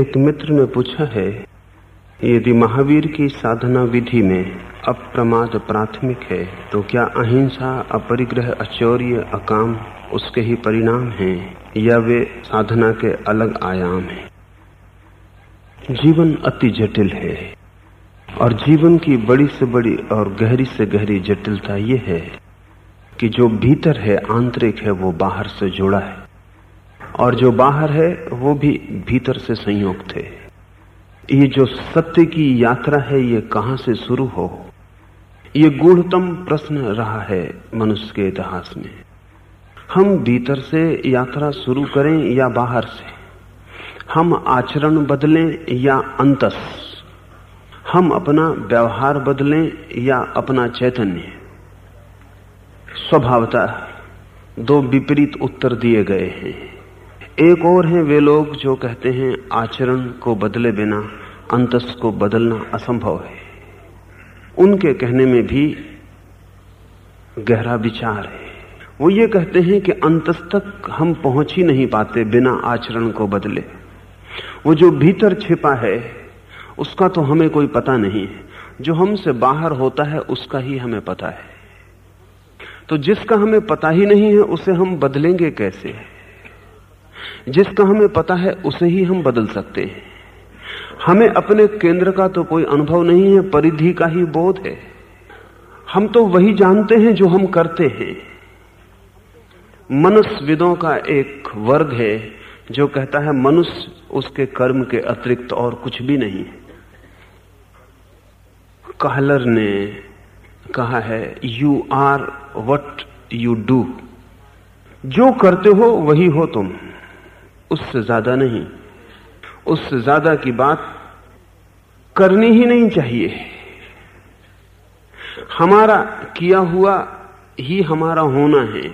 एक मित्र ने पूछा है, यदि महावीर की साधना विधि में अप्रमाद प्राथमिक है तो क्या अहिंसा, अपरिग्रह, अचौर्य, अकाम उसके ही परिणाम हैं, या वे साधना के अलग आयाम हैं? जीवन अति जटिल है, और जीवन की बड़ी से बड़ी और गहरी से गहरी जटिलता यह है कि जो भीतर है, आंतरिक है, वो बाहर से जुड़ा है। और जो बाहर है, वो भी भीतर से संयुक्त है ये जो सत्य की यात्रा है, ये कहाँ से शुरू हो? ये गूढ़तम प्रश्न रहा है मनुष्य के इतिहास में। हम भीतर से यात्रा शुरू करें या बाहर से? हम आचरण बदलें या अंतस? हम अपना व्यवहार बदलें या अपना चैतन्य? स्वभावतः दो विपरीत उत्तर दिए गए हैं। एक और हैं वे लोग जो कहते हैं, आचरण को बदले बिना अंतस को बदलना असंभव है। उनके कहने में भी गहरा विचार है। वो ये कहते हैं कि अंतस तक हम पहुँच ही नहीं पाते बिना आचरण को बदले। वो जो भीतर छिपा है, उसका तो हमें कोई पता नहीं है। जो हमसे बाहर होता है, उसका ही हमें पता है। तो जिसका हमें पता ही नहीं है, उसे हम बदलेंगे कैसे? है जिसका हमें पता है, उसे ही हम बदल सकते हैं। हमें अपने केंद्र का तो कोई अनुभव नहीं है, परिधि का ही बोध है। हम तो वही जानते हैं जो हम करते हैं। मनुष्यविदों का एक वर्ग है, जो कहता है, मनुष्य उसके कर्म के अतिरिक्त और कुछ भी नहीं कहलर ने कहा है you are what you do जो करते हो, वही हो तुम। उससे ज़्यादा नहीं। उससे ज़्यादा की बात करनी ही नहीं चाहिए। हमारा किया हुआ ही हमारा होना है।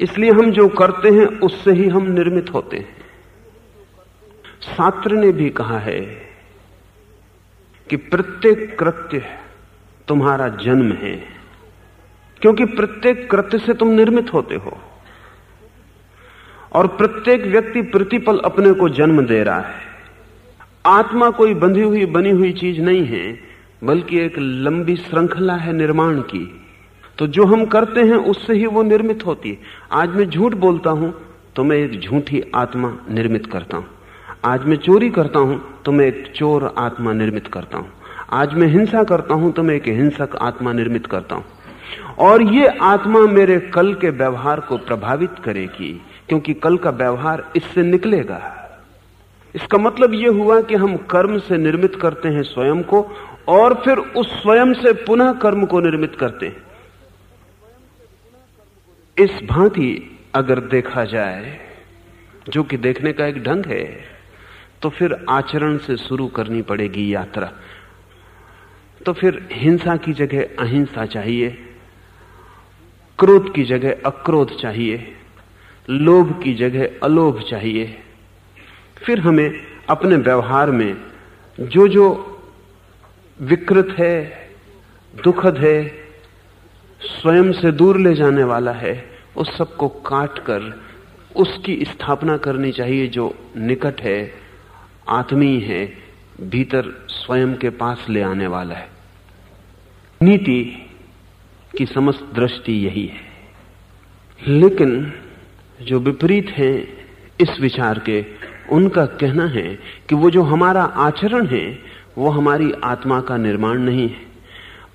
इसलिए हम जो करते हैं, उससे ही हम निर्मित होते हैं। शास्त्र ने भी कहा है कि प्रत्येक कृत्य तुम्हारा जन्म है, क्योंकि प्रत्येक कृत्य से तुम निर्मित होते हो। और प्रत्येक व्यक्ति प्रतिपल अपने को जन्म दे रहा है। आत्मा कोई बंधी हुई, बनी हुई चीज़ नहीं है, बल्कि एक लंबी श्रृंखला है निर्माण की। तो जो हम करते हैं, उससे ही वो निर्मित होती है। आज मैं झूठ बोलता हूँ तो मैं एक झूठी आत्मा निर्मित करता हूँ। आज मैं चोरी करता हूँ तो मैं एक चोर आत्मा निर्मित करता हूँ। आज मैं हिंसा करता हूँ तो मैं एक हिंसक आत्मा निर्मित करता हूँ। और ये आत्मा मेरे कल के व्यवहार को प्रभावित करेगी। क्योंकि कल का व्यवहार इससे निकलेगा। इसका मतलब यह हुआ कि हम कर्म से निर्मित करते हैं स्वयं को, और फिर उस स्वयं से पुनः कर्म को निर्मित करते हैं। इस भांति अगर देखा जाए, जो कि देखने का एक ढंग है तो फिर आचरण से शुरू करनी पड़ेगी यात्रा। तो फिर हिंसा की जगह अहिंसा चाहिए, क्रोध की जगह अक्रोध चाहिए। लोभ की जगह अलोभ चाहिए। फिर हमें अपने व्यवहार में जो जो विकृत है, दुखद है, स्वयं से दूर ले जाने वाला है उस सबको काट कर उसकी स्थापना करनी चाहिए जो निकट है आत्मीय है, भीतर स्वयं के पास ले आने वाला है। नीति की समस्त दृष्टि यही है। लेकिन जो विपरीत हैं इस विचार के, उनका कहना है कि वो जो हमारा आचरण है, वो हमारी आत्मा का निर्माण नहीं है,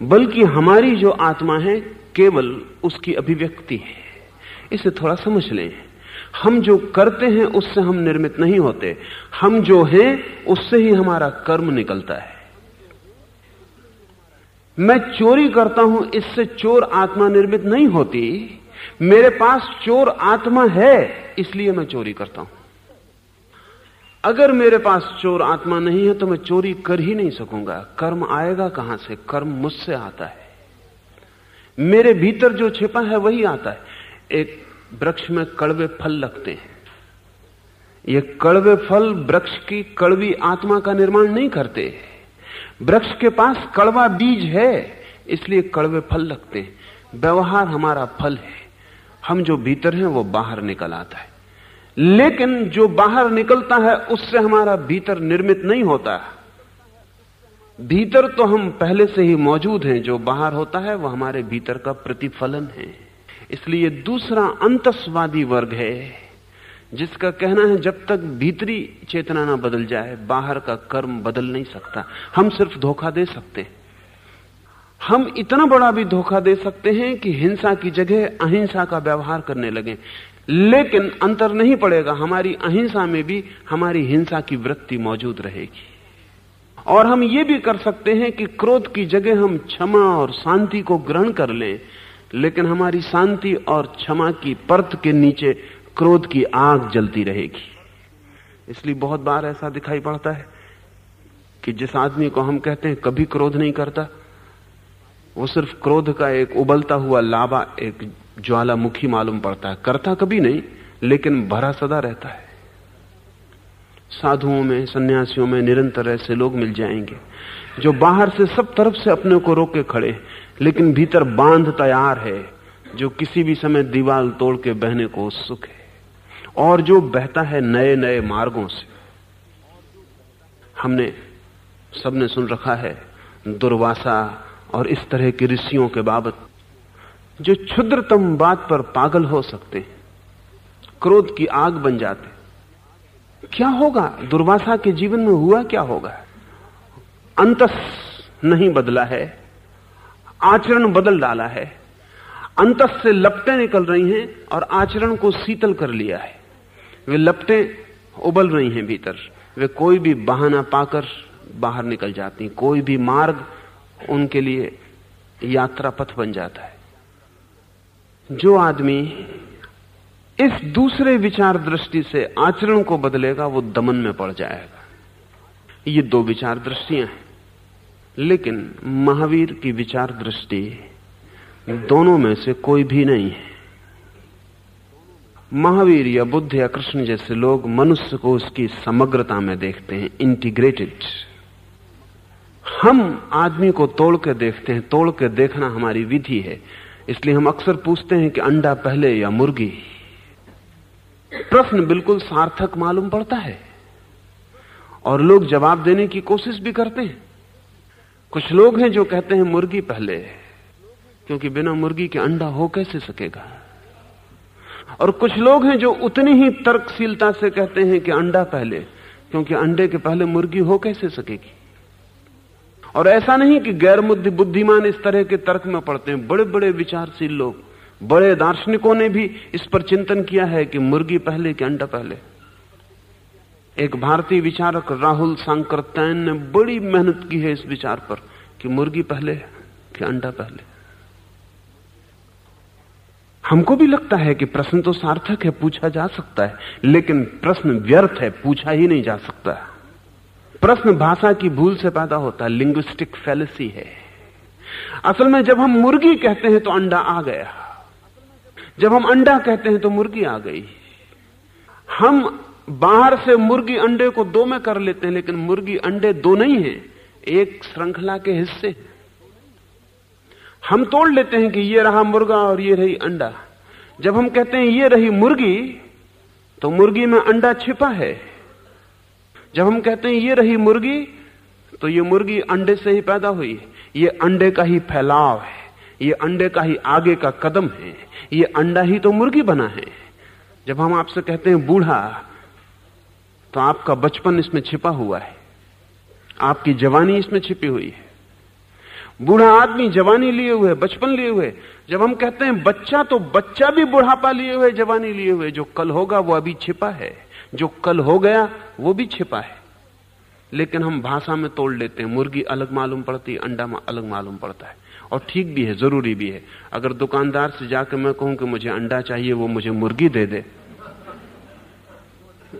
बल्कि हमारी जो आत्मा है, केवल उसकी अभिव्यक्ति है। इसे थोड़ा समझ लें। हम जो करते हैं, उससे हम निर्मित नहीं होते। हम जो हैं, उससे ही हमारा कर्म निकलता है। मैं चोरी करता हूँ, इससे चोर आत्मा निर्मित नहीं होती। मेरे पास चोर आत्मा है, इसलिए मैं चोरी करता हूँ। अगर मेरे पास चोर आत्मा नहीं है तो मैं चोरी कर ही नहीं सकूँगा। कर्म आएगा कहाँ से? कर्म मुझसे आता है। मेरे भीतर जो छिपा है, वही आता है। एक वृक्ष में कड़वे फल लगते हैं। ये कड़वे फल वृक्ष की कड़वी आत्मा का निर्माण नहीं करते। वृक्ष के पास कड़वा बीज है, इसलिए कड़वे फल लगते हैं। व्यवहार हमारा फल है। हम जो भीतर हैं, वो बाहर निकल आता है। लेकिन जो बाहर निकलता है, उससे हमारा भीतर निर्मित नहीं होता। भीतर तो हम पहले से ही मौजूद हैं, जो बाहर होता है वह हमारे भीतर का प्रतिफलन है। इसलिए दूसरा अंतस्वादी वर्ग है, जिसका कहना है, जब तक भीतरी चेतना ना बदल जाए, बाहर का कर्म बदल नहीं सकता। हम सिर्फ़ धोखा दे सकते हम इतना बड़ा भी धोखा दे सकते हैं कि हिंसा की जगह अहिंसा का व्यवहार करने लगे। लेकिन अंतर नहीं पड़ेगा, हमारी अहिंसा में भी हमारी हिंसा की वृत्ति मौजूद रहेगी। और हम ये भी कर सकते हैं कि क्रोध की जगह हम क्षमा और शांति को ग्रहण कर लें, लेकिन हमारी शांति और क्षमा की परत के नीचे क्रोध की आग जलती रहेगी। इसलिए बहुत बार ऐसा दिखाई पड़ता है कि जिस आदमी को हम कहते हैं, कभी क्रोध नहीं करता वो सिर्फ़ क्रोध का एक उबलता हुआ लावा, एक ज्वालामुखी मालूम पड़ता है। करता कभी नहीं, लेकिन भरा सदा रहता है। साधुओं में, सन्यासियों में निरंतर ऐसे लोग मिल जाएँगे, जो बाहर से सब तरफ़ से अपने को रोके खड़े, लेकिन भीतर बाँध तैयार है, जो किसी भी समय दीवार तोड़ के बहने को उत्सुक है। और जो बहता है नए नए मार्गों से। हमने सबने सुन रखा है, दुर्वासा और इस तरह के ऋषियों के बाबत जो क्षुद्रतम बात पर पागल हो सकते हैं, क्रोध की आग बन जाते क्या होगा? दुर्वासा के जीवन में हुआ क्या होगा? अंतस नहीं बदला है, आचरण बदल डाला है। अंतस से लपटें निकल रही हैं और आचरण को शीतल कर लिया है। वे लपटें उबल रही हैं भीतर। वे कोई भी बहाना पाकर बाहर निकल जाती कोई भी मार्ग उनके लिए यात्रा पथ बन जाता है। जो आदमी इस दूसरे विचार दृष्टि से आचरण को बदलेगा, वो दमन में पड़ जाएगा। ये दो विचार दृष्टियाँ हैं, लेकिन महावीर की विचार दृष्टि दोनों में से कोई भी नहीं है। महावीर या बुद्ध या कृष्ण जैसे लोग मनुष्य को उसकी समग्रता में देखते हैं इंटीग्रेटेड हम आदमी को तोड़ के देखते हैं, तोड़ के देखना हमारी विधि है। इसलिए हम अक्सर पूछते हैं कि अंडा पहले या मुर्गी? प्रश्न बिल्कुल सार्थक मालूम पड़ता है। और लोग जवाब देने की कोशिश भी करते हैं। कुछ लोग हैं जो कहते हैं मुर्गी पहले, क्योंकि बिना मुर्गी के अंडा हो कैसे सकेगा? और कुछ लोग हैं जो उतनी ही तर्कशीलता से कहते हैं कि अंडा पहले, क्योंकि अंडे के पहले मुर्गी हो कैसे सकेगी? और ऐसा नहीं कि गैर बुद्धिमान इस तरह के तर्क में पड़ते हैं। बड़े बड़े विचारशील लोग, बड़े दार्शनिकों ने भी इस पर चिंतन किया है कि मुर्गी पहले कि अंडा पहले। एक भारतीय विचारक राहुल सांकृत्यायन ने बड़ी मेहनत की है इस विचार पर कि मुर्गी पहले कि अंडा पहले। हमको भी लगता है कि प्रश्न तो सार्थक है, पूछा जा सकता है, लेकिन प्रश्न व्यर्थ है, पूछा ही नहीं जा सकता। प्रश्न भाषा की भूल से पैदा होता है लिंग्विस्टिक फैलेसी है। असल में जब हम मुर्गी कहते हैं तो अंडा आ गया। जब हम अंडा कहते हैं तो मुर्गी आ गई। हम बाहर से मुर्गी अंडे को दो में कर लेते हैं, लेकिन मुर्गी अंडे दो नहीं है, एक श्रृंखला के हिस्से। हम तोड़ लेते हैं कि ये रहा मुर्गा और ये रही अंडा। जब हम कहते हैं ये रही मुर्गी तो मुर्गी में अंडा छिपा है। जब हम कहते हैं, ये रही मुर्गी तो ये मुर्गी अंडे से ही पैदा हुई है। ये अंडे का ही फैलाव है। ये अंडे का ही आगे का कदम है। ये अंडा ही तो मुर्गी बना है। जब हम आपसे कहते हैं, बूढ़ा तो आपका बचपन इसमें छिपा हुआ है। आपकी जवानी इसमें छिपी हुई है। बूढ़ा आदमी जवानी लिए हुए, बचपन लिए हुए। जब हम कहते हैं, बच्चा तो बच्चा भी बुढ़ापा लिए हुए, जवानी लिए हुए। जो कल होगा, वो अभी छिपा है। जो कल हो गया, वो भी छिपा है। लेकिन हम भाषा में तोड़ लेते हैं। मुर्गी अलग मालूम पड़ती है, अंडा अलग मालूम पड़ता है। और ठीक भी है, ज़रूरी भी है। अगर दुकानदार से जाकर मैं कहूँ कि मुझे अंडा चाहिए, वो मुझे मुर्गी दे दे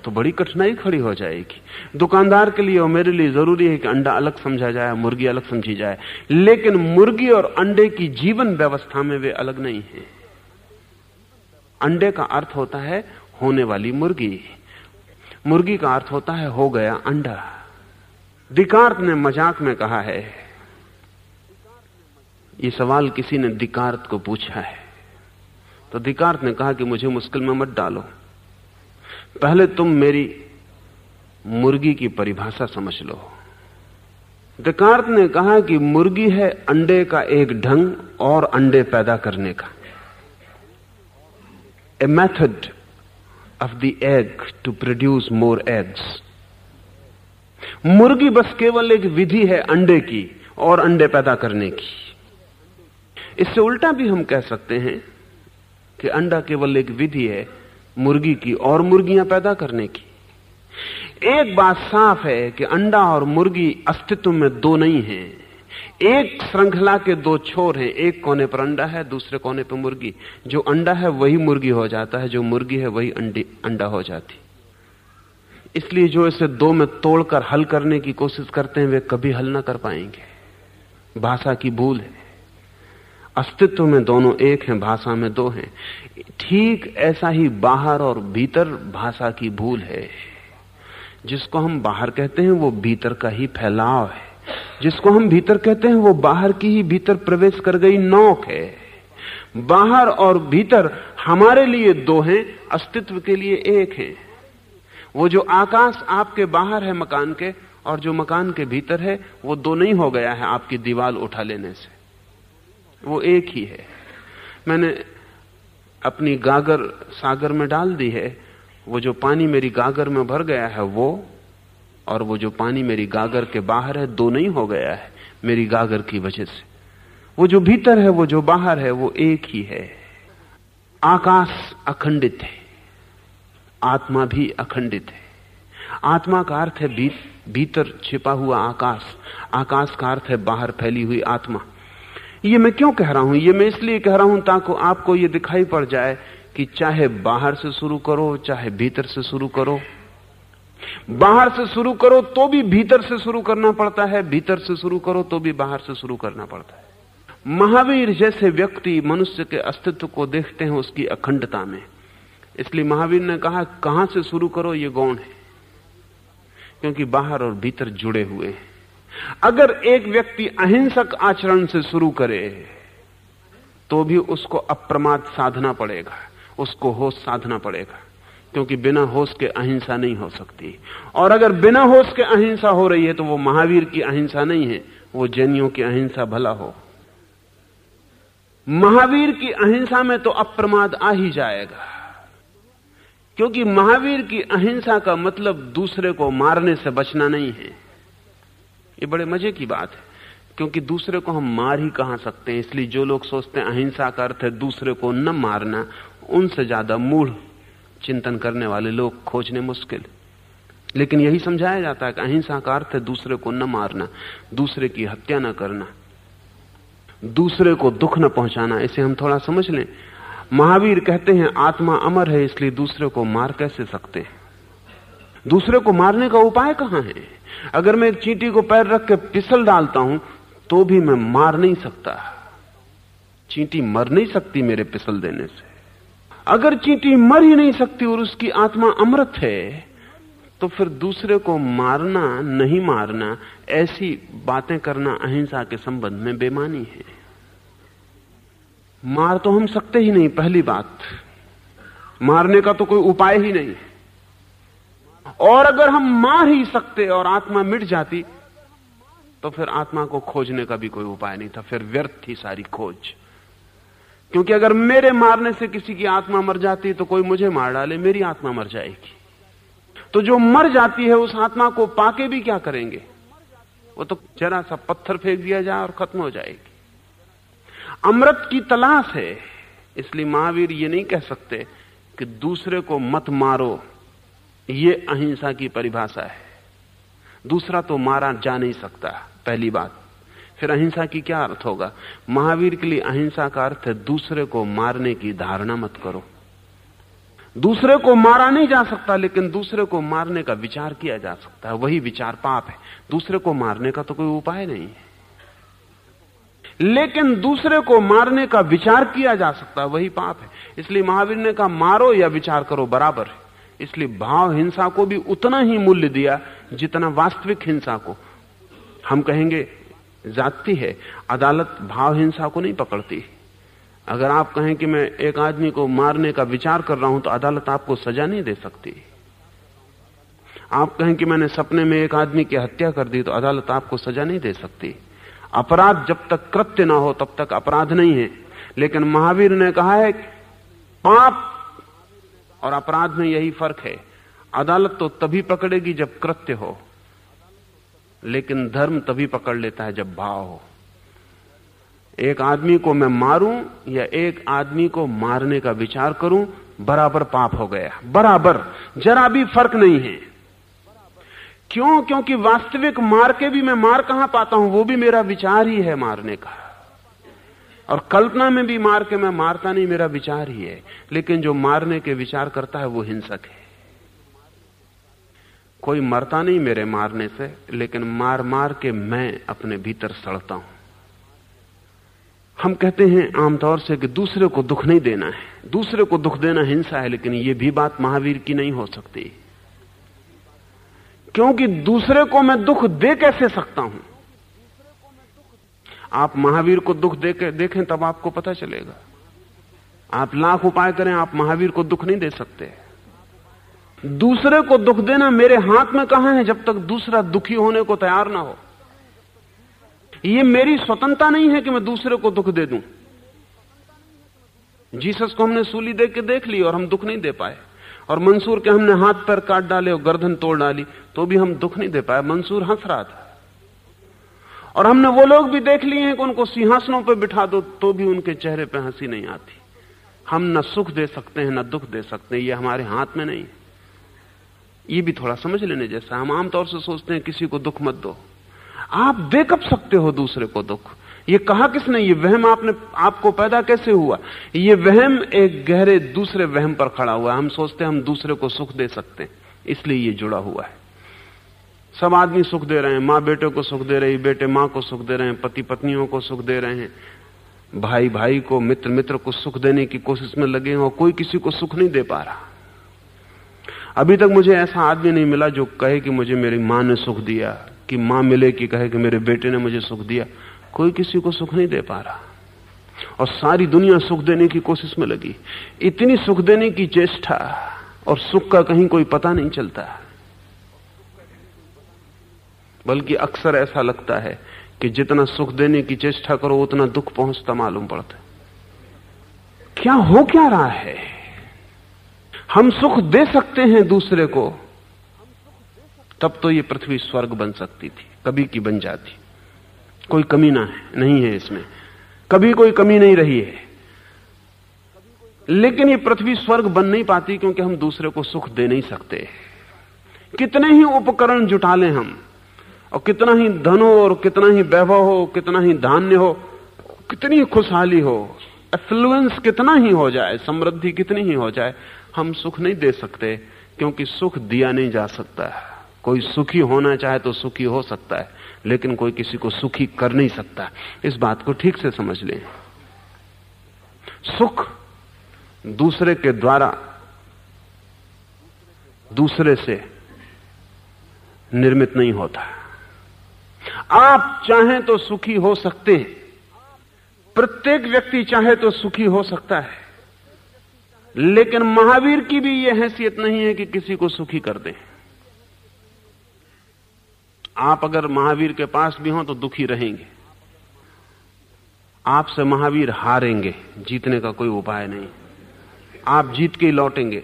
तो बड़ी कठिनाई खड़ी हो जाएगी। दुकानदार के लिए और मेरे लिए ज़रूरी है कि अंडा अलग समझा जाए, मुर्गी अलग समझी जाए। लेकिन मुर्गी और अंडे की जीवन व्यवस्था में वे अलग नहीं है। अंडे का अर्थ होता है, होने वाली मुर्गी। मुर्गी का अर्थ होता है हो गया अंडा। दिकार्त ने मज़ाक में कहा है, ये सवाल किसी ने दिकार्त को पूछा है। तो दिकार्त ने कहा कि मुझे मुश्किल में मत डालो। पहले तुम मेरी मुर्गी की परिभाषा समझ लो। देकार्त ने कहा कि मुर्गी है अंडे का एक ढंग और अंडे पैदा करने का। A method of the egg to produce more eggs मुर्गी बस केवल एक विधि है अंडे की और अंडे पैदा करने की। इससे उल्टा भी हम कह सकते हैं कि अंडा केवल एक विधि है मुर्गी की और मुर्गियाँ पैदा करने की। एक बात साफ़ है कि अंडा और मुर्गी अस्तित्व में दो नहीं हैं। एक श्रृंखला के दो छोर हैं। एक कोने पर अंडा है, दूसरे कोने पर मुर्गी। जो अंडा है, वही मुर्गी हो जाता है। जो मुर्गी है, वही अंडी, अंडा हो जाती। इसलिए जो इसे दो में तोड़कर हल करने की कोशिश करते हैं, वे कभी हल ना कर पाएँगे। भाषा की भूल है। अस्तित्व में दोनों एक हैं, भाषा में दो हैं। ठीक ऐसा ही बाहर और भीतर भाषा की भूल है। जिसको हम बाहर कहते हैं, वो भीतर का ही फैलाव है। जिसको हम भीतर कहते हैं, वो बाहर की ही भीतर प्रवेश कर गई नौक है। बाहर और भीतर हमारे लिए दो हैं, अस्तित्व के लिए एक है। वो जो आकाश आपके बाहर है मकान के, और जो मकान के भीतर है, वो दो नहीं हो गया है आपकी दीवार उठा लेने से। वो एक ही है। मैंने अपनी गागर सागर में डाल दी है, वो जो पानी मेरी गागर में भर गया है, वो और वो जो पानी मेरी गागर के बाहर है दो नहीं हो गया है मेरी गागर की वजह से। वो जो भीतर है वो जो बाहर है वो एक ही है। आकाश अखंडित है। आत्मा भी अखंडित है। आत्मा का अर्थ है भी, भीतर छिपा हुआ आकाश। आकाश का अर्थ है बाहर फैली हुई आत्मा। ये मैं क्यों कह रहा हूँ? ये मैं इसलिए कह रहा हूँ ताकि आपको ये दिखाई पड़ जाए कि चाहे बाहर से शुरू करो चाहे भीतर से शुरू करो बाहर से शुरू करो तो भी भीतर से शुरू करना पड़ता है, भीतर से शुरू करो तो भी बाहर से शुरू करना पड़ता है। महावीर जैसे व्यक्ति मनुष्य के अस्तित्व को देखते हैं उसकी अखंडता में। इसलिए महावीर ने कहा, कहाँ से शुरू करो, ये गौण है। क्योंकि बाहर और भीतर जुड़े हुए हैं। अगर एक व्यक्ति अहिंसक आचरण से शुरू करे तो भी उसको अप्रमाद साधना पड़ेगा, उसको होश साधना पड़ेगा। क्योंकि बिना होश के अहिंसा नहीं हो सकती। और अगर बिना होश के अहिंसा हो रही है तो वो महावीर की अहिंसा नहीं है, वो जैनियों की अहिंसा भला हो। महावीर की अहिंसा में तो अप्रमाद आ ही जाएगा। क्योंकि महावीर की अहिंसा का मतलब दूसरे को मारने से बचना नहीं है। ये बड़े मज़े की बात है, क्योंकि दूसरे को हम मार ही कहाँ सकते हैं? इसलिए जो लोग सोचते हैं अहिंसा का अर्थ है दूसरे को न मारना, उनसे ज़्यादा मूढ़ चिंतन करने वाले लोग खोजने मुश्किल। लेकिन यही समझाया जाता है कि अहिंसा का अर्थ है दूसरे को न मारना, दूसरे की हत्या न करना, दूसरे को दुख न पहुंचाना। इसे हम थोड़ा समझ लें। महावीर कहते हैं, आत्मा अमर है, इसलिए दूसरे को मार कैसे सकते हैं? दूसरे को मारने का उपाय कहाँ है? अगर मैं एक चींटी को पैर रख के पिसल डालता हूँ तो भी मैं मार नहीं सकता। चींटी मर नहीं सकती मेरे पिसल देने से। अगर चींटी मर ही नहीं सकती और उसकी आत्मा अमृत है तो फिर दूसरे को मारना, नहीं मारना, ऐसी बातें करना अहिंसा के संबंध में बेमानी है। मार तो हम सकते ही नहीं, पहली बात। मारने का तो कोई उपाय ही नहीं। और अगर हम मार ही सकते और आत्मा मिट जाती तो फिर आत्मा को खोजने का भी कोई उपाय नहीं था, फिर व्यर्थ थी सारी खोज। क्योंकि अगर मेरे मारने से किसी की आत्मा मर जाती तो कोई मुझे मार डाले, मेरी आत्मा मर जाएगी। तो जो मर जाती है, उस आत्मा को पाके भी क्या करेंगे? वो तो जरा सा पत्थर फेंक दिया जाए और खत्म हो जाएगी। अमृत की तलाश है, इसलिए महावीर ये नहीं कह सकते कि दूसरे को मत मारो, ये अहिंसा की परिभाषा है। दूसरा तो मारा जा नहीं सकता, पहली बात। फिर अहिंसा की क्या अर्थ होगा? महावीर के लिए अहिंसा का अर्थ है दूसरे को मारने की धारणा मत करो। दूसरे को मारा नहीं जा सकता, लेकिन दूसरे को मारने का विचार किया जा सकता है। वही विचार पाप है। दूसरे को मारने का तो कोई उपाय नहीं है। लेकिन दूसरे को मारने का विचार किया जा सकता है। वही पाप है। इसलिए महावीर ने कहा, मारो या विचार करो, बराबर है। इसलिए भाव हिंसा को भी उतना ही मूल्य दिया जितना वास्तविक हिंसा को। हम कहेंगे जाती है, अदालत भाव हिंसा को नहीं पकड़ती। अगर आप कहें कि मैं एक आदमी को मारने का विचार कर रहा हूँ तो अदालत आपको सजा नहीं दे सकती। आप कहें कि मैंने सपने में एक आदमी की हत्या कर दी तो अदालत आपको सजा नहीं दे सकती। अपराध जब तक कृत्य ना हो, तब तक अपराध नहीं है। लेकिन महावीर ने कहा है, पाप और अपराध में यही फ़र्क है। अदालत तो तभी पकड़ेगी जब कृत्य हो। लेकिन धर्म तभी पकड़ लेता है जब भाव हो। एक आदमी को मैं मारूं या एक आदमी को मारने का विचार करूँ, बराबर पाप हो गया। बराबर। जरा भी फ़र्क नहीं है। क्यों? क्योंकि वास्तविक मार के भी मैं मार कहाँ पाता हूँ? वो भी मेरा विचार ही है मारने का। और कल्पना में भी मार के मैं मारता नहीं, मेरा विचार ही है। लेकिन जो मारने के विचार करता है, वो हिंसक है। कोई मरता नहीं मेरे मारने से, लेकिन मार मार के मैं अपने भीतर सड़ता हूँ। हम कहते हैं आमतौर से कि दूसरे को दुख नहीं देना है। दूसरे को दुख देना हिंसा है, लेकिन यह भी बात महावीर की नहीं हो सकती। क्योंकि दूसरे को मैं दुख दे कैसे सकता हूँ? आप महावीर को दुख दे देखें, तब आपको पता चलेगा। आप लाख उपाय करें, आप महावीर को दुख नहीं दे सकते। दूसरे को दुख देना मेरे हाथ में कहाँ है जब तक दूसरा दुखी होने को तैयार ना हो? यह मेरी स्वतंत्रता नहीं है कि मैं दूसरे को दुख दे दूँ। जीसस को हमने सूली दे के देख ली और हम दुख नहीं दे पाए। और मंसूर के हमने हाथ पर काट डाले और गर्दन तोड़ डाली तो भी हम दुख नहीं दे पाए। मंसूर हंस रहा था। और हमने वो लोग भी देख लिए हैं कि उनको सिंहासनों पर बिठा दो तो भी उनके चेहरे पर हँसी नहीं आती। हम न सुख दे सकते हैं, न दुख दे सकते हैं, ये हमारे हाथ में नहीं ये भी थोड़ा समझ लेने जैसा। हम आमतौर से सोचते हैं, किसी को दुख मत दो। आप दे कब सकते हो दूसरे को दुख। ये कहा किसने? ये वहम आपने, आपको पैदा कैसे हुआ? ये वहम एक गहरे दूसरे वहम पर खड़ा हुआ हम सोचते हैं हम दूसरे को सुख दे सकते हैं, इसलिए ये जुड़ा हुआ है। सब आदमी सुख दे रहे हैं। माँ बेटे को सुख दे रही, बेटे माँ को सुख दे रहे हैं, पति पत्नियों को सुख दे रहे हैं। भाई भाई को, मित्र मित्र को सुख देने की कोशिश में लगे हैं और कोई किसी को सुख नहीं दे पा रहा। अभी तक मुझे ऐसा आदमी नहीं मिला जो कहे कि मुझे मेरी माँ ने सुख दिया, कि माँ मिले, कि कहे कि मेरे बेटे ने मुझे सुख दिया। कोई किसी को सुख नहीं दे पा रहा। और सारी दुनिया सुख देने की कोशिश में लगी। इतनी सुख देने की चेष्टा और सुख का कहीं कोई पता नहीं चलता। बल्कि अक्सर ऐसा लगता है कि जितना सुख देने की चेष्टा करो, उतना दुख पहुँचता मालूम पड़ता क्या हो क्या रहा है? हम सुख दे सकते हैं दूसरे को। तब तो ये पृथ्वी स्वर्ग बन सकती थी, कभी की बन जाती। कोई कमी ना है, नहीं है इसमें। कभी कोई कमी नहीं रही है। लेकिन ये पृथ्वी स्वर्ग बन नहीं पाती क्योंकि हम दूसरे को सुख दे नहीं सकते। कितने ही उपकरण जुटा लें हम, और कितना ही धन हो, और कितना ही वैभव हो, कितना ही धान्य हो, कितनी खुशहाली हो एफ्लुएंस कितना ही हो जाए, समृद्धि कितनी ही हो जाए हम सुख नहीं दे सकते, क्योंकि सुख दिया नहीं जा सकता है। कोई सुखी होना चाहे तो सुखी हो सकता है, लेकिन कोई किसी को सुखी कर नहीं सकता। इस बात को ठीक से समझ लें। सुख दूसरे के द्वारा, दूसरे से निर्मित नहीं होता। आप चाहें तो सुखी हो सकते हैं। प्रत्येक व्यक्ति चाहे तो सुखी हो सकता है। लेकिन महावीर की भी यह हैसियत नहीं है कि किसी को सुखी कर दें। आप अगर महावीर के पास भी हो तो दुखी रहेंगे। आपसे महावीर हारेंगे, जीतने का कोई उपाय नहीं। आप जीत के लौटेंगे,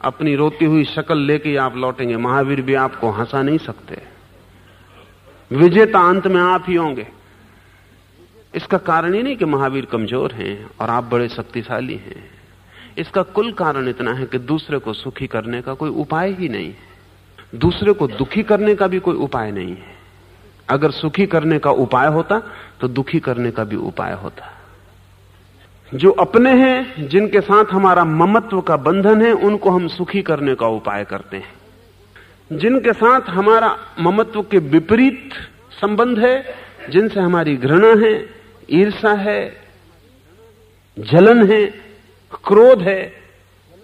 अपनी रोती हुई शक्ल लेके आप लौटेंगे। महावीर भी आपको हंसा नहीं सकते। विजेता अंत में आप ही होंगे। इसका कारण ही नहीं कि महावीर कमज़ोर हैं और आप बड़े शक्तिशाली हैं। इसका कुल कारण इतना है कि दूसरे को सुखी करने का कोई उपाय ही नहीं है। दूसरे को दुखी करने का भी कोई उपाय नहीं है। अगर सुखी करने का उपाय होता तो दुखी करने का भी उपाय होता। जो अपने हैं, जिनके साथ हमारा ममत्व का बंधन है, उनको हम सुखी करने का उपाय करते हैं। जिनके साथ हमारा ममत्व के विपरीत संबंध है, जिनसे हमारी घृणा है ईर्षा है, जलन है क्रोध है,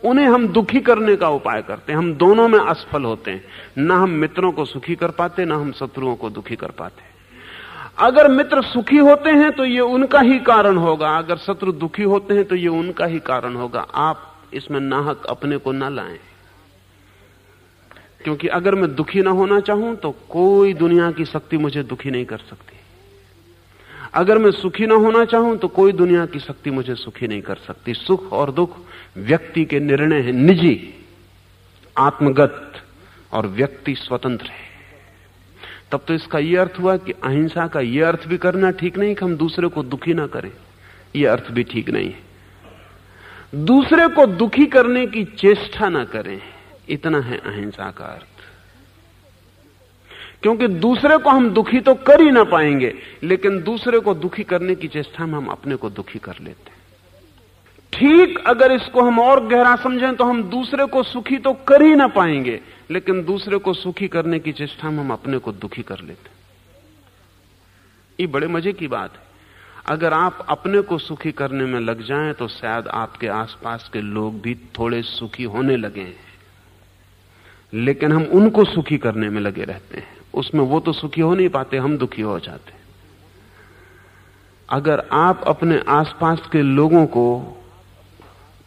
उन्हें हम दुखी करने का उपाय करते हैं। हम दोनों में असफल होते हैं। ना हम मित्रों को सुखी कर पाते, ना हम शत्रुओं को दुखी कर पाते। अगर मित्र सुखी होते हैं तो ये उनका ही कारण होगा। अगर शत्रु दुखी होते हैं तो ये उनका ही कारण होगा। आप इसमें नाहक अपने को ना लाएँ। क्योंकि अगर मैं दुखी ना होना चाहूँ तो कोई दुनिया की शक्ति मुझे दुखी नहीं कर सकती। अगर मैं सुखी ना होना चाहूँ तो कोई दुनिया की शक्ति मुझे सुखी नहीं कर सकती। सुख और दुख व्यक्ति के निर्णय हैं। निजी, आत्मगत और व्यक्ति स्वतंत्र है। तब तो इसका यह अर्थ हुआ कि अहिंसा का यह अर्थ भी करना ठीक नहीं कि हम दूसरे को दुखी ना करें। यह अर्थ भी ठीक नहीं है। दूसरे को दुखी करने की चेष्टा ना करें। इतना है अहिंसा का अर्थ। क्योंकि दूसरे को हम दुखी तो कर ही ना पाएँगे, लेकिन दूसरे को दुखी करने की चेष्टा में हम अपने को दुखी कर लेते हैं। ठीक अगर इसको हम और गहरा समझें तो हम दूसरे को सुखी तो कर ही ना पाएँगे, लेकिन दूसरे को सुखी करने की चेष्टा में हम अपने को दुखी कर लेते ये बड़े मज़े की बात है। अगर आप अपने को सुखी करने में लग जाएँ तो शायद आपके आसपास के लोग भी थोड़े सुखी होने लगे हैं। लेकिन हम उनको सुखी करने में लगे रहते हैं। उसमें वो तो सुखी हो नहीं पाते, हम दुखी हो जाते। अगर आप अपने आसपास के लोगों को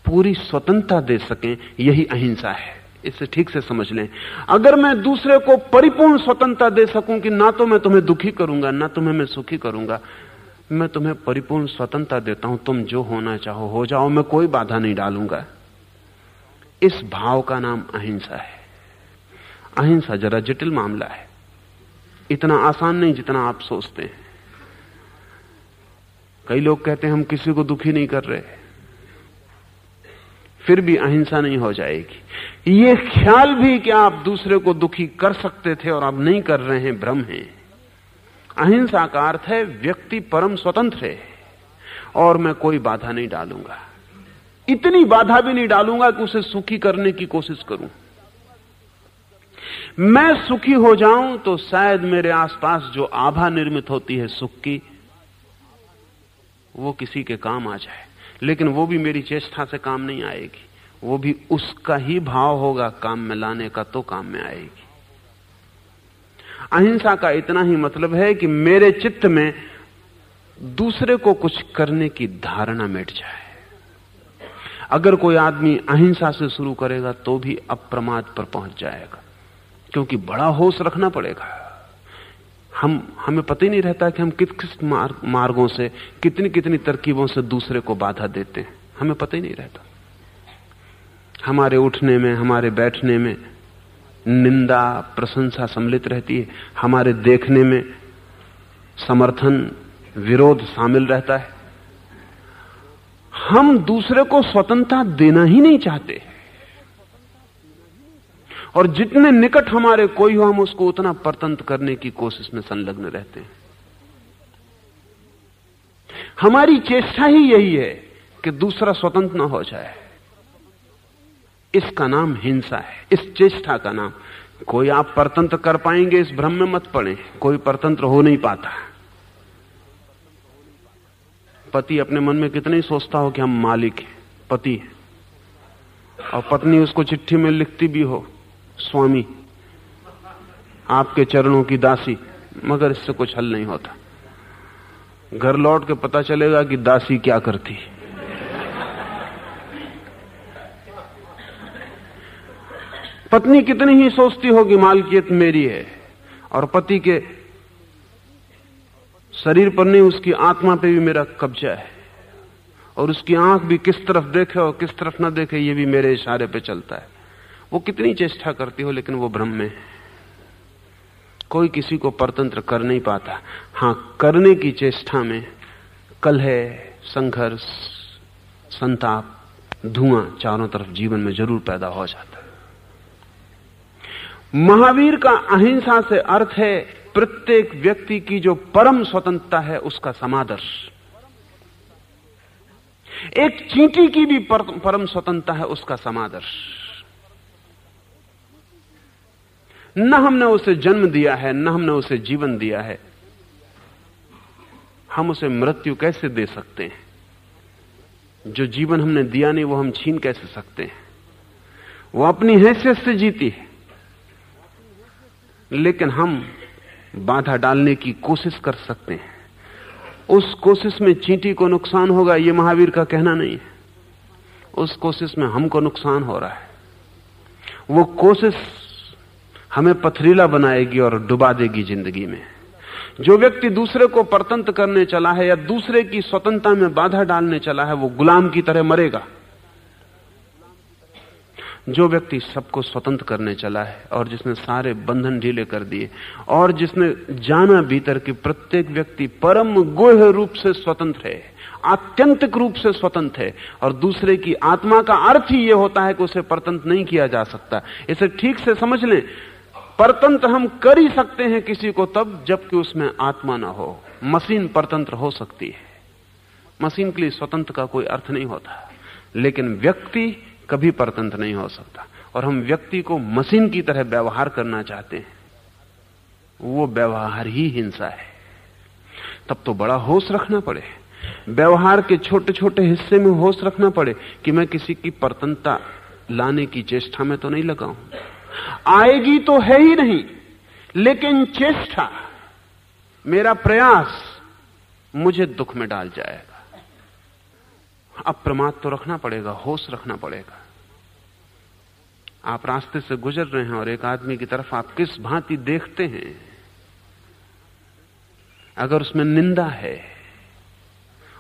पूरी स्वतंत्रता दे सकें, यही अहिंसा है। इसे ठीक से समझ लें। अगर मैं दूसरे को परिपूर्ण स्वतंत्रता दे सकूँ कि ना तो मैं तुम्हें दुखी करूँगा, ना तुम्हें मैं सुखी करूँगा, मैं तुम्हें परिपूर्ण स्वतंत्रता देता हूँ, तुम जो होना चाहो हो जाओ, मैं कोई बाधा नहीं डालूँगा। इस भाव का नाम अहिंसा है। अहिंसा जरा जटिल मामला है। इतना आसान नहीं जितना आप सोचते हैं। कई लोग कहते हैं, हम किसी को दुखी नहीं कर रहे। फिर भी अहिंसा नहीं हो जाएगी। ये ख्याल भी कि आप दूसरे को दुखी कर सकते थे और आप नहीं कर रहे हैं, भ्रम है। अहिंसा का अर्थ है, व्यक्ति परम स्वतंत्र है और मैं कोई बाधा नहीं डालूँगा। इतनी बाधा भी नहीं डालूँगा कि उसे सुखी करने की कोशिश करूँ। मैं सुखी हो जाऊँ तो शायद मेरे आसपास जो आभा निर्मित होती है सुख की, वो किसी के काम आ जाए। लेकिन वो भी मेरी चेष्टा से काम नहीं आएगी। वो भी उसका ही भाव होगा, काम में लाने का तो काम में आएगी। अहिंसा का इतना ही मतलब है कि मेरे चित्त में दूसरे को कुछ करने की धारणा मिट जाए। अगर कोई आदमी अहिंसा से शुरू करेगा तो भी अप्रमाद पर पहुँच जाएगा। क्योंकि बड़ा होश रखना पड़ेगा। हम हमें पता ही नहीं रहता कि हम किस किस मार्ग, मार्गों से कितनी कितनी तरकीबों से दूसरे को बाधा देते हैं। हमें पता ही नहीं रहता। हमारे उठने में हमारे बैठने में निंदा प्रशंसा सम्मिलित रहती है। हमारे देखने में समर्थन विरोध शामिल रहता है। हम दूसरे को स्वतंत्रता देना ही नहीं चाहते। हैं और जितने निकट हमारे कोई हो, हम उसको उतना परतंत्र करने की कोशिश में संलग्न रहते हैं। हमारी चेष्टा ही यही है कि दूसरा स्वतंत्र न हो जाए। इसका नाम हिंसा है, इस चेष्टा का नाम। कोई आप परतंत्र कर पाएँगे, इस भ्रम में मत पड़े। कोई परतंत्र हो नहीं पाता। पति अपने मन में कितने सोचता हो कि हम मालिक हैं, पति हैं। और पत्नी उसको चिट्ठी में लिखती भी हो। स्वामी, आपके चरणों की दासी, मगर इससे कुछ हल नहीं होता। घर लौट के पता चलेगा कि दासी क्या करती पत्नी कितनी ही सोचती होगी, मालकियत मेरी है, और पति के शरीर पर नहीं, उसकी आत्मा पे भी मेरा कब्जा है। और उसकी आँख भी किस तरफ़ देखे और किस तरफ़ ना देखे, ये भी मेरे इशारे पे चलता है। वो कितनी चेष्टा करती हो, लेकिन वो भ्रम में कोई किसी को परतंत्र कर नहीं पाता। हाँ, करने की चेष्टा में कलह संघर्ष, संताप, धुआँ चारों तरफ़ जीवन में ज़रूर पैदा हो जाता है। महावीर का अहिंसा से अर्थ है, प्रत्येक व्यक्ति की जो परम स्वतंत्रता है, उसका समादर्श। एक चींटी की भी परम स्वतंत्रता है, उसका समादर्श। न हमने उसे जन्म दिया है, न हमने उसे जीवन दिया है। हम उसे मृत्यु कैसे दे सकते हैं? जो जीवन हमने दिया नहीं, वो हम छीन कैसे सकते हैं? वो अपनी हैसियत से जीती है। लेकिन हम बाधा डालने की कोशिश कर सकते हैं। उस कोशिश में चींटी को नुकसान होगा, ये महावीर का कहना नहीं है। उस कोशिश में हमको नुकसान हो रहा है। वो कोशिश हमें पथरीला बनाएगी और डुबा देगी ज़िंदगी में। जो व्यक्ति दूसरे को परतंत्र करने चला है या दूसरे की स्वतंत्रता में बाधा डालने चला है, वो गुलाम की तरह मरेगा। जो व्यक्ति सबको स्वतंत्र करने चला है और जिसने सारे बंधन ढीले कर दिए और जिसने जाना भीतर कि प्रत्येक व्यक्ति परम गोह रूप से स्वतंत्र है, आत्यंतिक रूप से स्वतंत्र है और दूसरे की आत्मा का अर्थ ही यह होता है कि उसे परतंत्र नहीं किया जा सकता। इसे ठीक से समझ लें। परतंत्र हम कर ही सकते हैं किसी को तब जबकि उसमें आत्मा ना हो। मशीन परतंत्र हो सकती है। मशीन के लिए स्वतंत्र का कोई अर्थ नहीं होता। लेकिन व्यक्ति कभी परतंत्र नहीं हो सकता। और हम व्यक्ति को मशीन की तरह व्यवहार करना चाहते हैं। वो व्यवहार ही हिंसा है। तब तो बड़ा होश रखना पड़े। व्यवहार के छोटे छोटे हिस्से में होश रखना पड़े कि मैं किसी की परतंत्रता लाने की चेष्टा में तो नहीं लगाऊँ। आएगी तो है ही नहीं, लेकिन चेष्टा, मेरा प्रयास मुझे दुख में डाल जाएगा। अब प्रमाद तो रखना पड़ेगा, होश रखना पड़ेगा। आप रास्ते से गुजर रहे हैं और एक आदमी की तरफ़ आप किस भांति देखते हैं? अगर उसमें निंदा है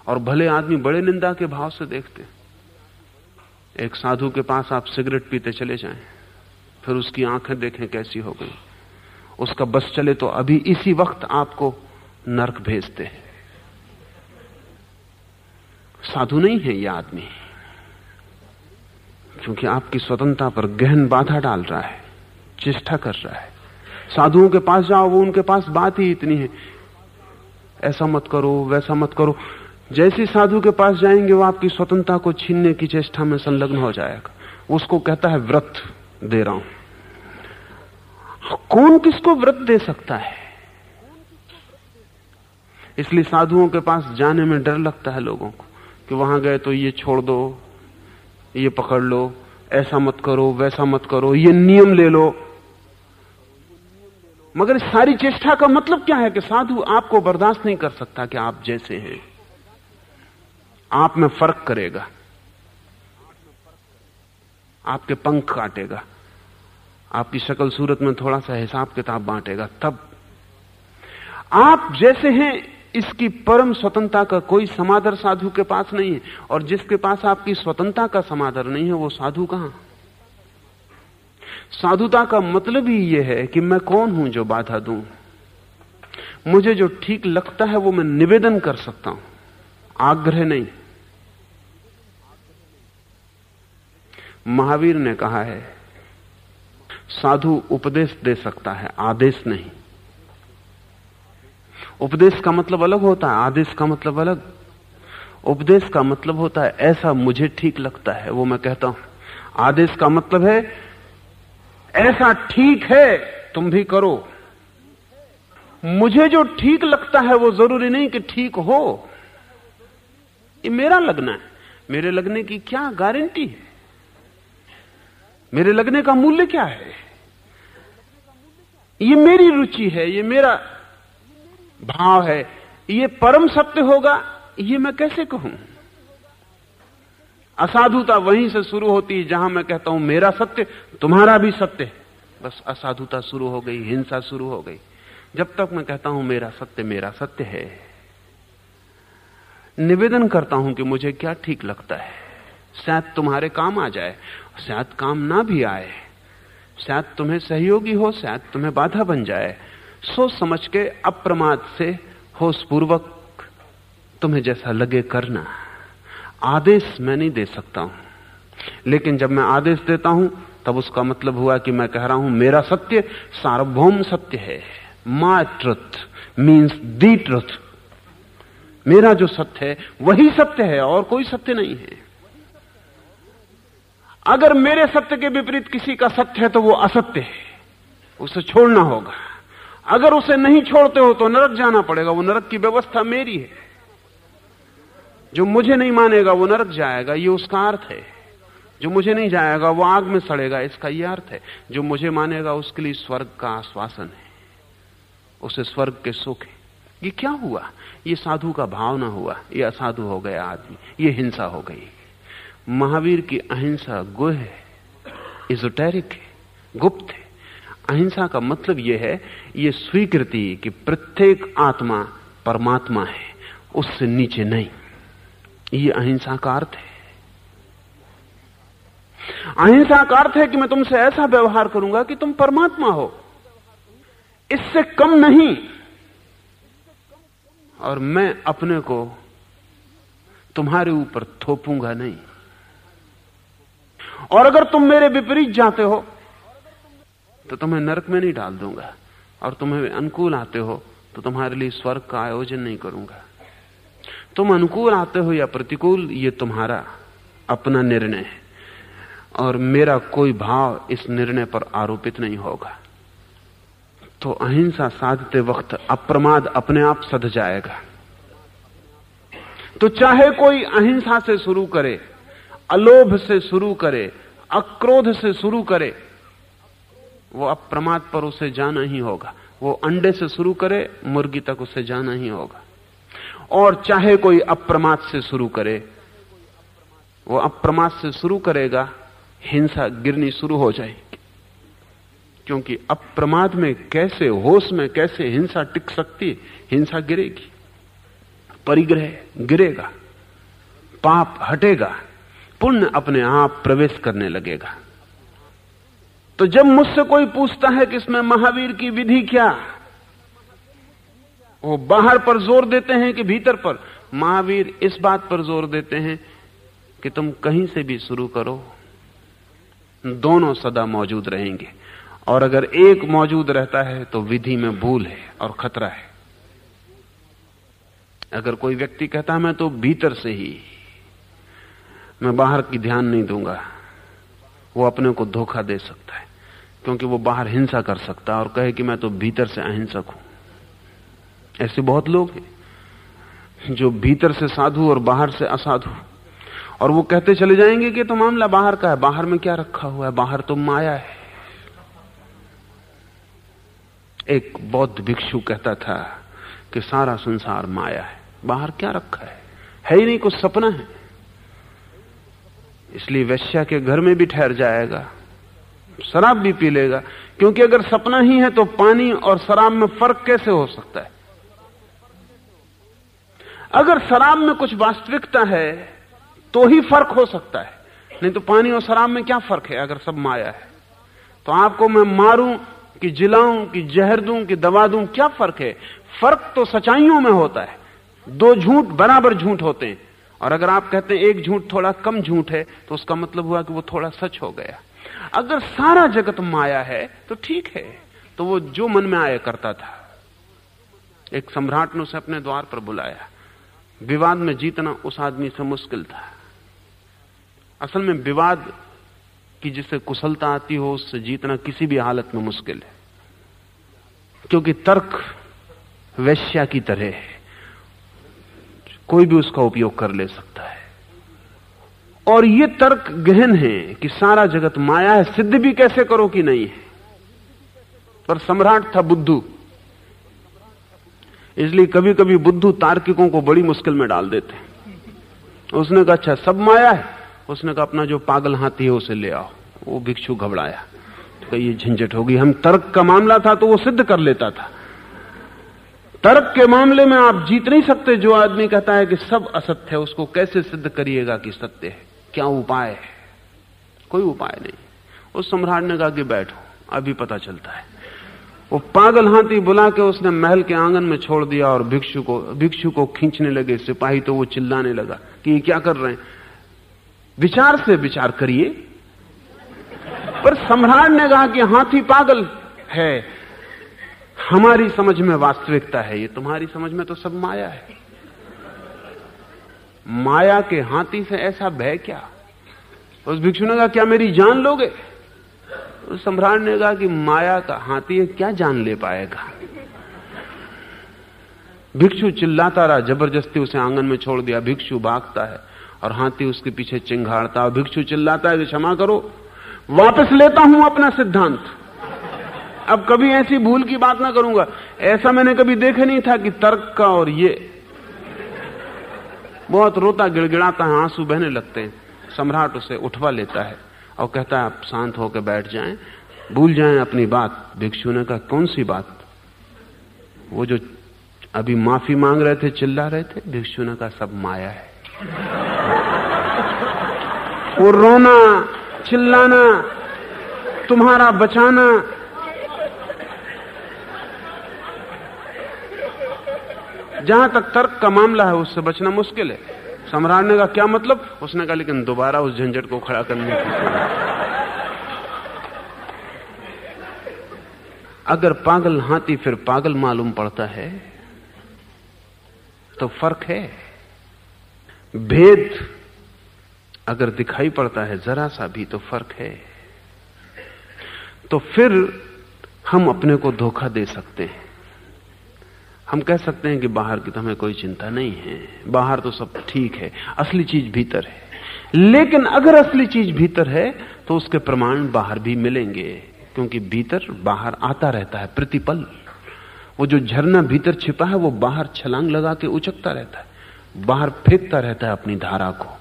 और भले आदमी बड़े निंदा के भाव से देखते हैं एक साधु के पास आप सिगरेट पीते चले जाएँ। फिर उसकी आँखें देखें कैसी हो गई। उसका बस चले तो अभी इसी वक्त आपको नरक भेजते हैं। साधु नहीं है यह आदमी। क्योंकि आपकी स्वतंत्रता पर गहन बाधा डाल रहा है चेष्टा कर रहा है। साधुओं के पास जाओ, वो उनके पास बात ही इतनी है। ऐसा मत करो, वैसा मत करो। जैसे साधु के पास जाएँगे, वो आपकी स्वतंत्रता को छीनने की चेष्टा में संलग्न हो जाएगा। उसको कहता है, व्रत दे रहा हूँ। कौन किसको व्रत दे सकता है? इसलिए साधुओं के पास जाने में डर लगता है लोगों को कि वहाँ गए तो ये छोड़ दो, ये पकड़ लो, ऐसा मत करो, वैसा मत करो, ये नियम ले लो। मगर इस सारी चेष्टा का मतलब क्या है कि साधु आपको बर्दाश्त नहीं कर सकता कि आप जैसे हैं? आप में फ़र्क करेगा। आपके पंख काटेगा। आपकी शक्ल सूरत में थोड़ा सा हिसाब किताब बांटेगा, तब। आप जैसे हैं, इसकी परम स्वतंत्रता का कोई समादर साधु के पास नहीं है, और जिसके पास आपकी स्वतंत्रता का समादर नहीं है, वो साधु कहाँ? साधुता का मतलब ही यह है कि मैं कौन हूँ जो बाधा दूँ? मुझे जो ठीक लगता है, वो मैं निवेदन कर सकता हूँ। आग्रह नहीं। महावीर ने कहा है साधु उपदेश दे सकता है, आदेश नहीं। उपदेश का मतलब अलग होता है, आदेश का मतलब अलग। उपदेश का मतलब होता है, ऐसा मुझे ठीक लगता है, वो मैं कहता हूँ। आदेश का मतलब है, ऐसा ठीक है, तुम भी करो। मुझे जो ठीक लगता है, वो ज़रूरी नहीं कि ठीक हो। ये मेरा लगना है। मेरे लगने की क्या गारंटी है? मेरे लगने का मूल्य क्या है? ये मेरी रुचि है, ये मेरा भाव है, ये परम सत्य होगा, ये मैं कैसे कहूँ? असाधुता वहीं से शुरू होती है जहाँ मैं कहता हूँ मेरा सत्य, तुम्हारा भी सत्य बस असाधुता शुरू हो गई, हिंसा शुरू हो गई। जब तक मैं कहता हूँ मेरा सत्य मेरा सत्य है, निवेदन करता हूँ कि मुझे क्या ठीक लगता है। शायद तुम्हारे काम आ जाए, शायद काम ना भी आए। शायद तुम्हें सहयोगी हो, शायद तुम्हें बाधा बन जाए। सोच समझ के अप्रमाद से, होशपूर्वक तुम्हें जैसा लगे करना। आदेश मैं नहीं दे सकता हूँ। लेकिन जब मैं आदेश देता हूँ, तब उसका मतलब हुआ कि मैं कह रहा हूँ, मेरा सत्य सार्वभौम सत्य है। My truth means the truth मेरा जो सत्य है, वही सत्य है और कोई सत्य नहीं है। अगर मेरे सत्य के विपरीत किसी का सत्य है तो वो असत्य है। उसे छोड़ना होगा। अगर उसे नहीं छोड़ते हो तो नरक जाना पड़ेगा। वो नरक की व्यवस्था मेरी है। जो मुझे नहीं मानेगा, वो नरक जाएगा। ये उसका अर्थ है। जो मुझे नहीं जाएगा, वो आग में सड़ेगा। इसका यह अर्थ है। जो मुझे मानेगा, उसके लिए स्वर्ग का आश्वासन है। उसे स्वर्ग के सुख है। ये क्या हुआ? ये साधु का भाव ना हुआ। ये असाधु हो गया आदमी। ये हिंसा हो गई। महावीर की अहिंसा गुह है इजोटेरिक है, गुप्त है। अहिंसा का मतलब यह है ये स्वीकृति कि प्रत्येक आत्मा परमात्मा है, उससे नीचे नहीं। ये अहिंसा का अर्थ है। अहिंसा का अर्थ है कि मैं तुमसे ऐसा व्यवहार करूँगा कि तुम परमात्मा हो। इससे कम नहीं। और मैं अपने को तुम्हारे ऊपर थोपूँगा नहीं। और अगर तुम मेरे विपरीत जाते हो तो तुम्हें नरक में नहीं डाल दूँगा। और तुम्हें अनुकूल आते हो तो तुम्हारे लिए स्वर्ग का आयोजन नहीं करूँगा। तुम अनुकूल आते हो या प्रतिकूल, ये तुम्हारा अपना निर्णय है। और मेरा कोई भाव इस निर्णय पर आरोपित नहीं होगा। तो अहिंसा साधते वक्त अप्रमाद अपने आप सध जाएगा। तो चाहे कोई अहिंसा से शुरू करे अलोभ से शुरू करे, अक्रोध से शुरू करे, वो अप्रमाद पर उसे जाना ही होगा। वो अंडे से शुरू करे, मुर्गी तक उसे जाना ही होगा। और चाहे कोई अप्रमाद से शुरू करे, वो अप्रमाद से शुरू करेगा, हिंसा गिरनी शुरू हो जाएगी। क्योंकि अप्रमाद में कैसे, होश में कैसे हिंसा टिक सकती, हिंसा गिरेगी। परिग्रह गिरेगा, पाप हटेगा। पुण्य अपने आप प्रवेश करने लगेगा। तो जब मुझसे कोई पूछता है कि इसमें महावीर की विधि क्या, वो बाहर पर ज़ोर देते हैं कि भीतर पर। महावीर इस बात पर ज़ोर देते हैं कि तुम कहीं से भी शुरू करो, दोनों सदा मौजूद रहेंगे। और अगर एक मौजूद रहता है तो विधि में भूल है और खतरा है। अगर कोई व्यक्ति कहता, मैं तो भीतर से ही मैं बाहर की ध्यान नहीं दूँगा। वो अपने को धोखा दे सकता है, क्योंकि वो बाहर हिंसा कर सकता है और कहे कि मैं तो भीतर से अहिंसक हूँ। ऐसे बहुत लोग हैं जो भीतर से साधु और बाहर से असाधु। और वो कहते चले जाएँगे कि तो मामला बाहर का है, बाहर में क्या रखा हुआ है? बाहर तो माया है। एक बौद्ध भिक्षु कहता था कि सारा संसार माया है, बाहर क्या रखा है? है ही नहीं, कुछ सपना है। इसलिए वैश्या के घर में भी ठहर जाएगा, शराब भी पी लेगा। क्योंकि अगर सपना ही है तो पानी और शराब में फ़र्क कैसे हो सकता है? अगर शराब में कुछ वास्तविकता है तो ही फ़र्क हो सकता है। नहीं तो पानी और शराब में क्या फ़र्क है अगर सब माया है? तो आपको मैं मारूं कि जिलाऊं, कि जहर दूँ, कि दवा दूँ, क्या फ़र्क है? फ़र्क तो सच्चाइयों में होता है। दो झूठ बराबर झूठ होते हैं। और अगर आप कहते हैं एक झूठ थोड़ा कम झूठ है तो उसका मतलब हुआ कि वो थोड़ा सच हो गया। अगर सारा जगत माया है तो ठीक है। तो वो जो मन में आया करता था। एक सम्राट ने उसे अपने द्वार पर बुलाया। विवाद में जीतना उस आदमी से मुश्किल था। असल में विवाद की जिससे कुशलता आती हो, उससे जीतना किसी भी हालत में मुश्किल है। क्योंकि तर्क वैश्या की तरह है। कोई भी उसका उपयोग कर ले सकता है। और ये तर्क गहन है कि सारा जगत माया है, सिद्ध भी कैसे करो कि नहीं है? पर सम्राट था बुद्धू। इसलिए कभी कभी बुद्धू तार्किकों को बड़ी मुश्किल में डाल देते। उसने कहा अच्छा सब माया है। उसने कहा, अपना जो पागल हाथी है, उसे ले आओ। वो भिक्षु घबराया। तो ये झंझट होगी। हम तर्क का मामला था तो वो सिद्ध कर लेता था। तर्क के मामले में आप जीत नहीं सकते, जो आदमी कहता है कि सब असत्य है, उसको कैसे सिद्ध करिएगा कि सत्य है? क्या उपाय है? कोई उपाय नहीं। उस सम्राट ने कहा कि बैठो, अभी पता चलता है। वो पागल हाथी बुला के उसने महल के आँगन में छोड़ दिया और भिक्षु को भिक्षु को खींचने लगे, सिपाही तो वो चिल्लाने लगा कि ये क्या कर रहे हैं? विचार से विचार करिए। पर सम्राट ने कहा कि हाथी पागल है हमारी समझ में वास्तविकता है, ये तुम्हारी समझ में तो सब माया है। माया के हाथी से ऐसा भय क्या? उस भिक्षु ने कहा, क्या मेरी जान लोगे? उस सम्राट ने कहा कि माया का हाथी क्या जान ले पाएगा? भिक्षु चिल्लाता रहा, ज़बरदस्ती उसे आँगन में छोड़ दिया। भिक्षु भागता है और हाथी उसके पीछे चिंगाड़ता भिक्षु चिल्लाता है क्षमा करो। वापस लेता हूँ अपना सिद्धांत। अब कभी ऐसी भूल की बात ना करूँगा। ऐसा मैंने कभी देखा नहीं था कि तर्क का और ये। बहुत रोता गिड़गिड़ाता है, आँसू बहने लगते हैं। सम्राट उसे उठवा लेता है और कहता है, आप शांत होकर बैठ जाएँ। भूल जाएँ अपनी बात। भिक्षु ने कहा, कौन सी बात? वो जो अभी माफ़ी मांग रहे थे, चिल्ला रहे थे, भिक्षु ने कहा, सब माया है। वो रोना, चिल्लाना, तुम्हारा बचाना जहाँ तक तर्क का मामला है, उससे बचना मुश्किल है। सम्राट ने का क्या मतलब? उसने कहा, लेकिन दोबारा उस झंझट को खड़ा करने की अगर पागल हाथी फिर पागल मालूम पड़ता है तो फ़र्क है। भेद अगर दिखाई पड़ता है जरा सा भी तो फ़र्क है। तो फिर हम अपने को धोखा दे सकते हैं। हम कह सकते हैं कि बाहर की तो हमें कोई चिंता नहीं है। बाहर तो सब ठीक है, असली चीज़ भीतर है। लेकिन अगर असली चीज़ भीतर है तो उसके प्रमाण बाहर भी मिलेंगे, क्योंकि भीतर बाहर आता रहता है प्रतिपल। वो जो झरना भीतर छिपा है, वो बाहर छलांग लगा के उचकता रहता है। बाहर फेंकता रहता है अपनी धारा को।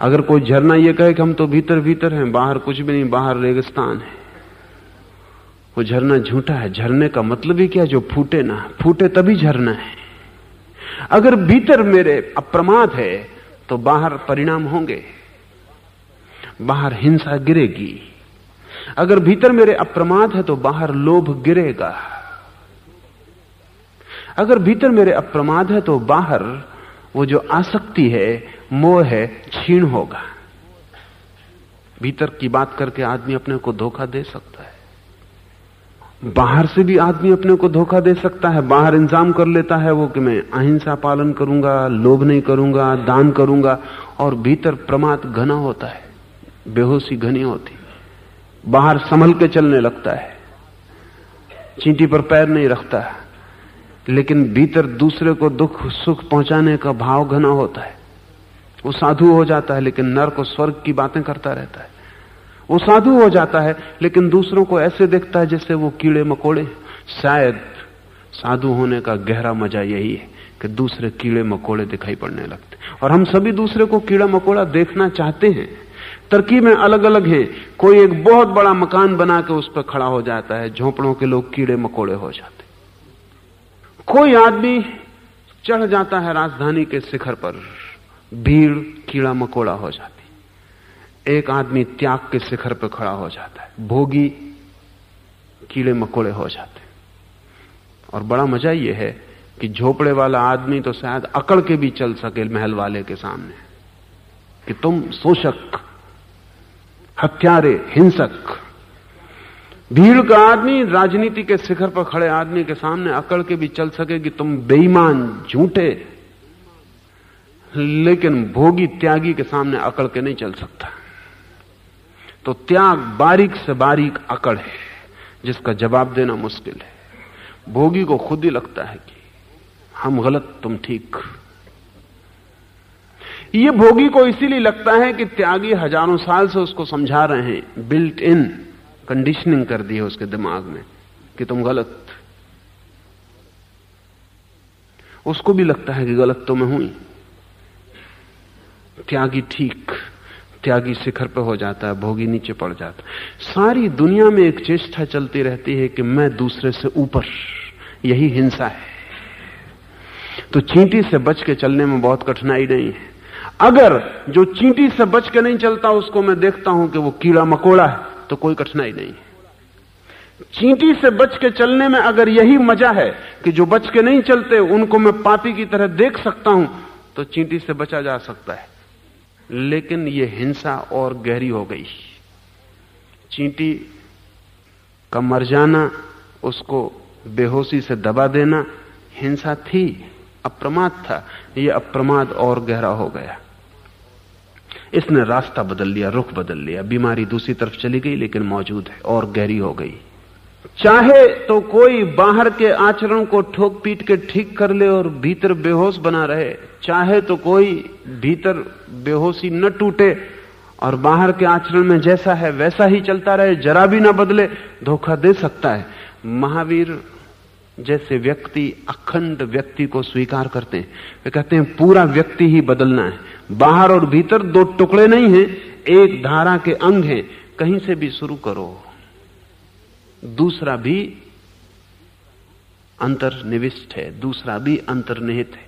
अगर कोई झरना ये कहे कि हम तो भीतर भीतर हैं, बाहर कुछ भी नहीं, बाहर रेगिस्तान है। वो झरना झूठा है। झरने का मतलब ही क्या? जो फूटे ना। फूटे तभी झरना है। अगर भीतर मेरे अप्रमाद है तो बाहर परिणाम होंगे। बाहर हिंसा गिरेगी। अगर भीतर मेरे अप्रमाद है तो बाहर लोभ गिरेगा। अगर भीतर मेरे अप्रमाद है तो बाहर वो जो आसक्ति है, मोह है छीण होगा। भीतर की बात करके आदमी अपने को धोखा दे सकता है। बाहर से भी आदमी अपने को धोखा दे सकता है, बाहर इंतज़ाम कर लेता है वो कि मैं अहिंसा पालन करूँगा, लोभ नहीं करूँगा, दान करूँगा, और भीतर प्रमाद घना होता है, बेहोशी घनी होती बाहर संभल के चलने लगता है, चींटी पर पैर नहीं रखता है, लेकिन भीतर दूसरे को दुख, सुख पहुँचाने का भाव घना होता है, वो साधु हो जाता है, लेकिन नर को स्वर्ग की बातें करता रहता है। वो साधु हो जाता है, लेकिन दूसरों को ऐसे देखता है जैसे वो कीड़े मकोड़े शायद साधु होने का गहरा मज़ा यही है कि दूसरे कीड़े मकोड़े दिखाई पड़ने लगते और हम सभी दूसरे को कीड़ा मकोड़ा देखना चाहते हैं। तरकीबें अलग अलग हैं। कोई एक बहुत बड़ा मकान बना के उस पर खड़ा हो जाता है, झोंपड़ों के लोग कीड़े मकोड़े हो जाते कोई आदमी चढ़ जाता है राजधानी के शिखर पर, भीड़, कीड़ा मकोड़ा हो जाती एक आदमी त्याग के शिखर पर खड़ा हो जाता है। भोगी कीड़े मकोड़े हो जाते हैं। और बड़ा मज़ा यह है कि झोपड़े वाला आदमी तो शायद अकड़ के भी चल सके महल वाले के सामने। कि तुम शोषक, हत्यारे, हिंसक, भीड़ का आदमी राजनीति के शिखर पर खड़े आदमी के सामने अकड़ के भी चल सके कि तुम बेईमान, झूठे। लेकिन भोगी त्यागी के सामने अकड़ के नहीं चल सकता। तो त्याग बारीक से बारीक अकड़ है, जिसका जवाब देना मुश्किल है। भोगी को खुद ही लगता है कि हम गलत, तुम ठीक। ये भोगी को इसीलिए लगता है कि त्यागी हज़ारों साल से उसको समझा रहे हैं बिल्ट इन कंडीशनिंग कर दी है उसके दिमाग में, कि तुम गलत। उसको भी लगता है कि गलत तो मैं हुई त्यागी ठीक। त्यागी शिखर पर हो जाता है, भोगी नीचे पड़ जाता है। सारी दुनिया में एक चेष्टा चलती रहती है कि मैं दूसरे से ऊपर, यही हिंसा है। तो चींटी से बच के चलने में बहुत कठिनाई नहीं है। अगर जो चींटी से बच के नहीं चलता, उसको मैं देखता हूँ कि वो कीड़ा मकोड़ा है तो कोई कठिनाई नहीं है। चींटी से बच के चलने में अगर यही मज़ा है कि जो बच के नहीं चलते, उनको मैं पापी की तरह देख सकता हूँ तो चींटी से बचा जा सकता है। लेकिन यह हिंसा और गहरी हो गई। चींटी का मर जाना, उसको बेहोशी से दबा देना, हिंसा थी, अप्रमाद था। यह अप्रमाद और गहरा हो गया। इसने रास्ता बदल लिया, रुख बदल लिया। बीमारी दूसरी तरफ़ चली गई, लेकिन मौजूद है और गहरी हो गई। चाहे तो कोई बाहर के आचरण को ठोक पीट के ठीक कर ले और भीतर बेहोश बना रहे। चाहे तो कोई भीतर बेहोशी न टूटे और बाहर के आचरण में जैसा है वैसा ही चलता रहे, जरा भी ना बदले, धोखा दे सकता है। महावीर जैसे व्यक्ति, अखंड व्यक्ति को स्वीकार करते हैं। वे कहते हैं, पूरा व्यक्ति ही बदलना है। बाहर और भीतर दो टुकड़े नहीं हैं, एक धारा के अंग हैं। कहीं से भी शुरू करो। दूसरा भी अंतर्निविष्ट है दूसरा भी अंतर्निहित है।